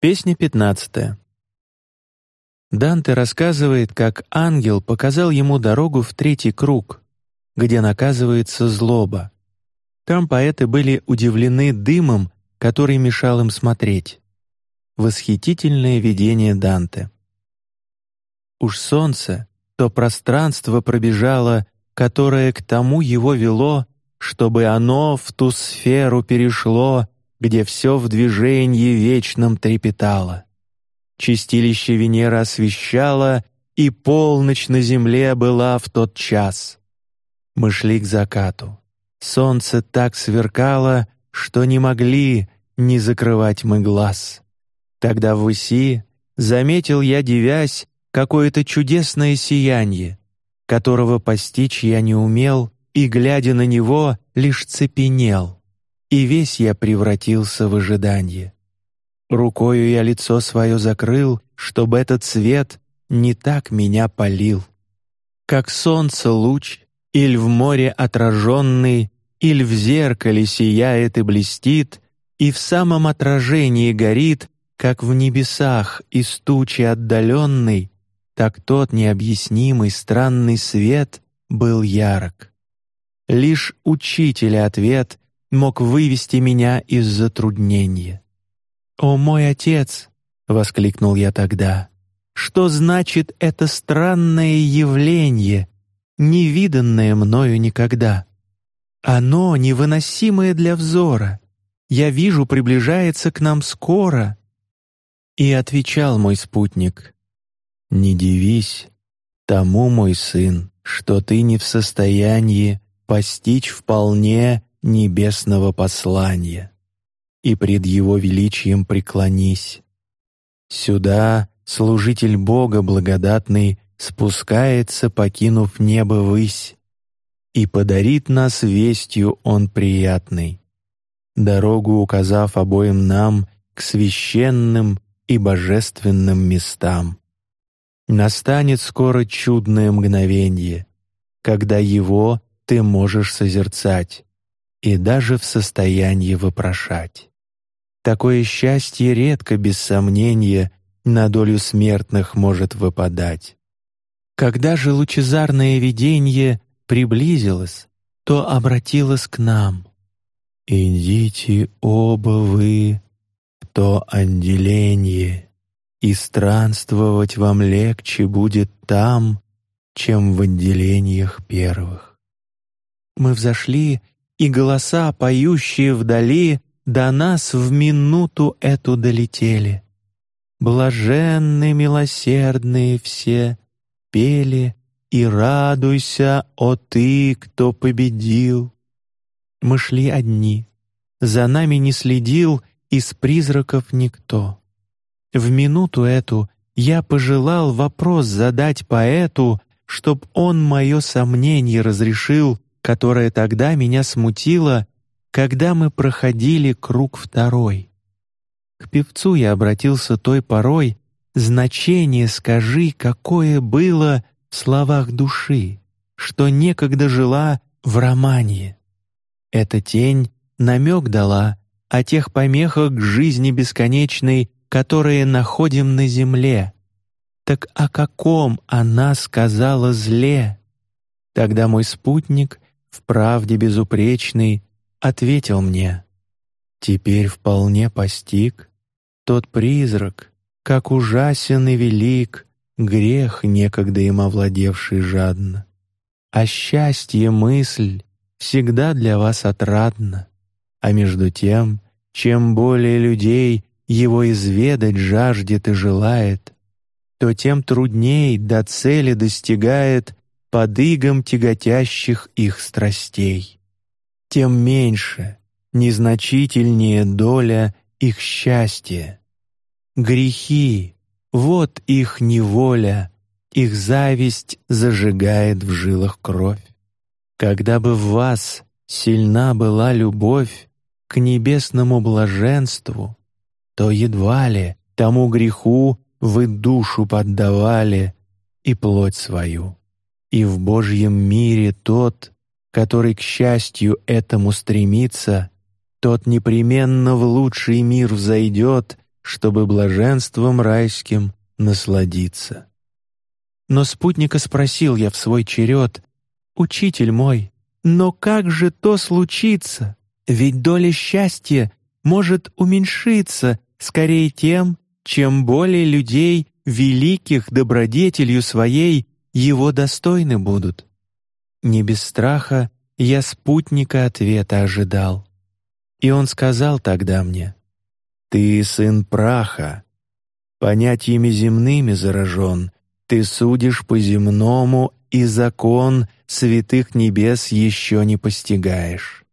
Песня пятнадцатая. Данте рассказывает, как ангел показал ему дорогу в третий круг, где наказывается злоба. Там поэты были удивлены дымом, который мешал им смотреть. Восхитительное видение Данте. Уж солнце, то пространство пробежало, которое к тому его вело, чтобы оно в ту сферу перешло, где все в движении вечном трепетало. Чистилище Венера освещало, и полночь на земле была в тот час. Мы шли к закату. Солнце так сверкало, что не могли не закрывать мы глаз. Тогда в выси заметил я, девясь, какое-то чудесное сияние, которого постичь я не умел, и глядя на него лишь цепенел и весь я превратился в ожидание. Рукою я лицо свое закрыл, чтобы этот свет не так меня палил. Как солнце луч, или в море отраженный, или в зеркале сияет и блестит, и в самом отражении горит, как в небесах из тучи отдаленный, так тот необъяснимый странный свет был ярок. Лишь учителя ответ мог вывести меня из затруднения. О мой отец, воскликнул я тогда, что значит это странное явление, невиданное мною никогда? Оно невыносимое для взора. Я вижу, приближается к нам скоро. И отвечал мой спутник: Не дивись тому, мой сын, что ты не в состоянии постичь вполне небесного послания, и пред Его величием преклонись. Сюда служитель Бога благодатный спускается, покинув небо высь, и подарит нас вестью Он приятный, дорогу указав обоим нам к священным и божественным местам. Настанет скоро чудное мгновенье, когда Его ты можешь созерцать, и даже в состоянии вопрошать. Такое счастье редко, без сомнения, на долю смертных может выпадать. Когда же лучезарное видение приблизилось, то обратилось к нам. «Идите оба вы то отделение, и странствовать вам легче будет там, чем в отделениях первых». Мы взошли и голоса, поющие вдали, до нас в минуту эту долетели. Блаженны милосердные все пели и радуйся, о ты, кто победил. Мы шли одни, за нами не следил из призраков никто. В минуту эту я пожелал вопрос задать поэту, чтоб он мое сомнение разрешил которое тогда меня смутило, когда мы проходили круг второй. К певцу я обратился той порой, значение скажи, какое было в словах души, что некогда жила в романе. Эта тень намек дала о тех помехах жизни бесконечной, которые находим на земле. Так о каком она сказала зле? Тогда мой спутник в правде безупречный, ответил мне: теперь вполне постиг тот призрак, как ужасен и велик грех, некогда им овладевший жадно. А счастье мысль всегда для вас отрадна, а между тем, чем более людей его изведать жаждет и желает, то тем трудней до цели достигает под игом тяготящих их страстей, тем меньше, незначительнее доля их счастья. Грехи — вот их неволя, их зависть зажигает в жилах кровь. Когда бы в вас сильна была любовь к небесному блаженству, то едва ли тому греху вы душу поддавали и плоть свою. И в Божьем мире тот, который к счастью этому стремится, тот непременно в лучший мир взойдет чтобы блаженством райским насладиться. Но спутника спросил я в свой черед, «Учитель мой, но как же то случится? Ведь доля счастья может уменьшиться скорее тем, чем более людей великих добродетелью своей его достойны будут. Не без страха я спутника ответа ожидал, и он сказал тогда мне: "Ты сын праха, понятиями земными заражен, ты судишь по земному и закон святых небес еще не постигаешь.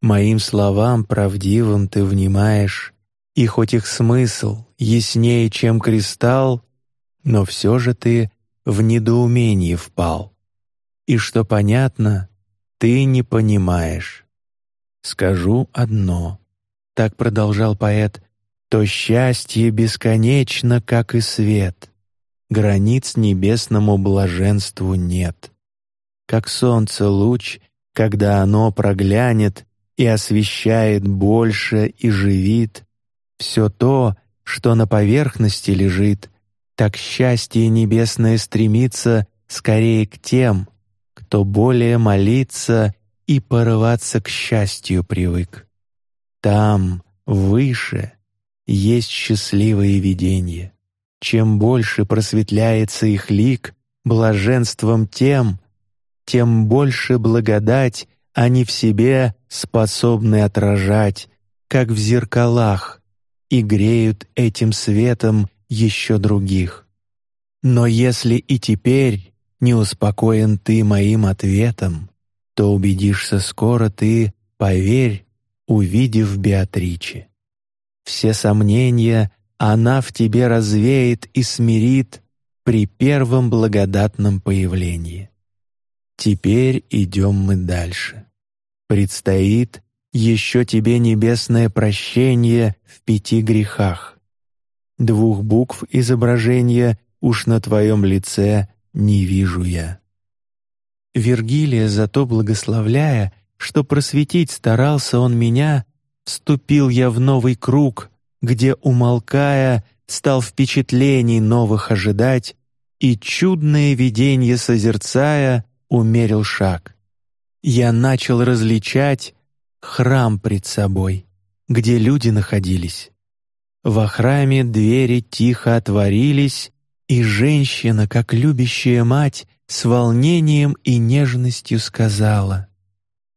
Моим словам правдивым ты внимаешь, и хоть их смысл яснее, чем кристалл, но все же ты в недоумение впал. И что понятно, ты не понимаешь. Скажу одно. Так продолжал поэт. То счастье бесконечно, как и свет. Границ небесному блаженству нет. Как солнце луч, когда оно проглянет и освещает больше и живит, все то, что на поверхности лежит, так счастье небесное стремится скорее к тем, кто более молиться и порываться к счастью привык. Там, выше, есть счастливые видения. Чем больше просветляется их лик блаженством тем, тем больше благодать они в себе способны отражать, как в зеркалах, и греют этим светом еще других. Но если и теперь не успокоен ты моим ответом, то убедишься скоро ты, поверь, увидев Беатриче. Все сомнения она в тебе развеет и смирит при первом благодатном появлении. Теперь идем мы дальше. Предстоит еще тебе небесное прощение в пяти грехах двух букв изображения уж на твоем лице не вижу я. Вергилия зато благословляя, что просветить старался он меня, вступил я в новый круг, где умолкая стал впечатлений новых ожидать и чудное видение созерцая умерил шаг. Я начал различать храм пред собой, где люди находились. Во храме двери тихо отворились, и женщина, как любящая мать, с волнением и нежностью сказала: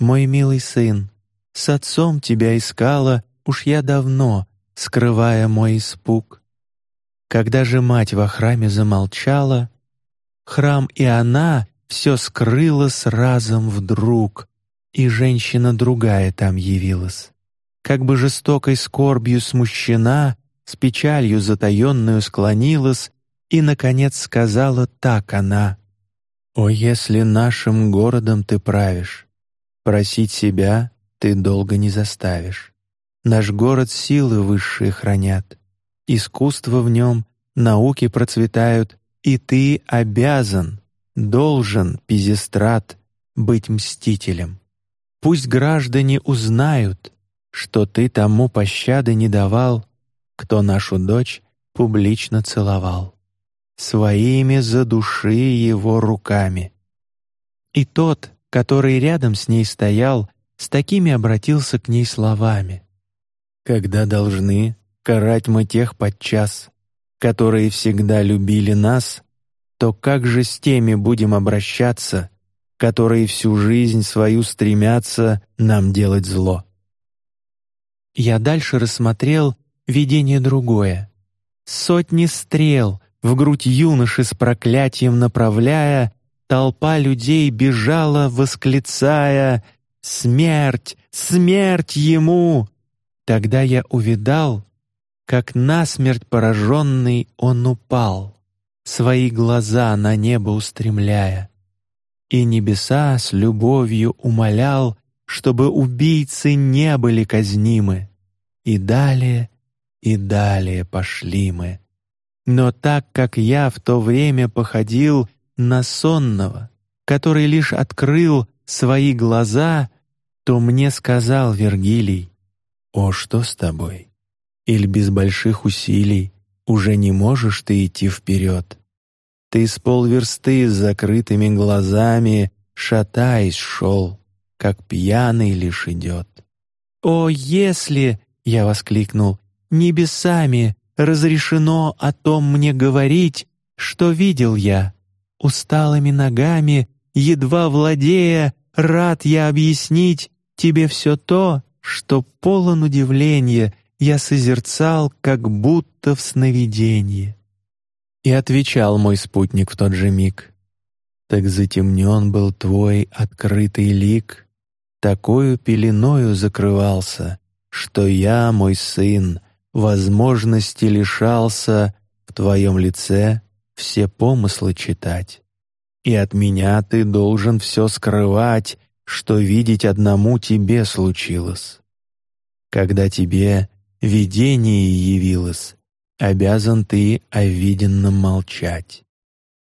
"Мой милый сын, с отцом тебя искала уж я давно, скрывая мой испуг. Когда же мать во храме замолчала, храм и она все скрыла с разом вдруг, и женщина другая там явилась как бы жестокой скорбью смущена, с печалью затаенную склонилась и наконец сказала так она: "О, если нашим городом ты правишь, просить себя ты долго не заставишь. Наш город силы высшие хранят, искусство в нем, науки процветают, и ты обязан, должен, Пизистрат, быть мстителем. Пусть граждане узнают, что ты тому пощады не давал, кто нашу дочь публично целовал своими за души его руками. И тот, который рядом с ней стоял, с такими обратился к ней словами: когда должны карать мы тех подчас, которые всегда любили нас, то как же с теми будем обращаться, которые всю жизнь свою стремятся нам делать зло? Я дальше рассмотрел видение другое. Сотни стрел в грудь юноши с проклятием направляя, толпа людей бежала, восклицая «Смерть! Смерть ему!» Тогда я увидал, как насмерть пораженный он упал, свои глаза на небо устремляя, и небеса с любовью умолял чтобы убийцы не были казнимы. И далее, и далее пошли мы. Но так как я в то время походил на сонного, который лишь открыл свои глаза, то мне сказал Вергилий: "О, что с тобой? Или без больших усилий уже не можешь ты идти вперед? Ты с полверсты с закрытыми глазами, шатаясь, шел, как пьяный лишь идет. «О, если, — я воскликнул, — небесами разрешено о том мне говорить, что видел я, усталыми ногами, едва владея, рад я объяснить тебе все то, что полон удивления я созерцал, как будто в сновидении. И отвечал мой спутник в тот же миг: так затемнен был твой открытый лик, такою пеленою закрывался, что я, мой сын, возможности лишался в твоем лице все помыслы читать. И от меня ты должен все скрывать, что видеть одному тебе случилось. Когда тебе видение явилось, обязан ты о виденном молчать.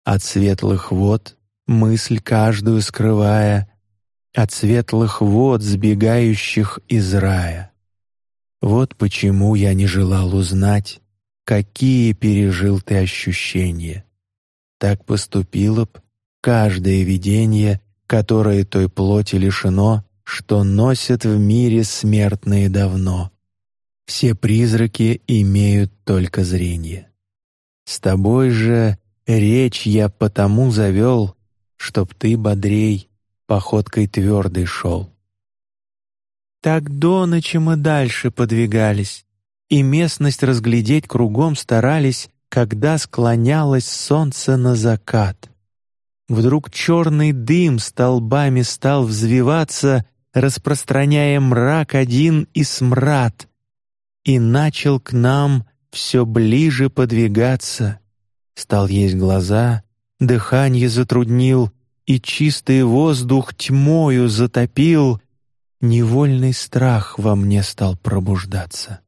От светлых вод мысль каждую скрывая, от светлых вод, сбегающих из рая. Вот почему я не желал узнать, какие пережил ты ощущения. Так поступило б каждое видение, которое той плоти лишено, что носят в мире смертные давно. Все призраки имеют только зрение. С тобой же речь я потому завел, чтоб ты бодрей походкой твердой шел. Так до ночи мы дальше подвигались, и местность разглядеть кругом старались, когда склонялось солнце на закат. Вдруг черный дым столбами стал взвиваться, распространяя мрак один и смрад, и начал к нам все ближе подвигаться. Стал есть глаза, дыхание затруднил, и чистый воздух тьмою затопил. Невольный страх во мне стал пробуждаться.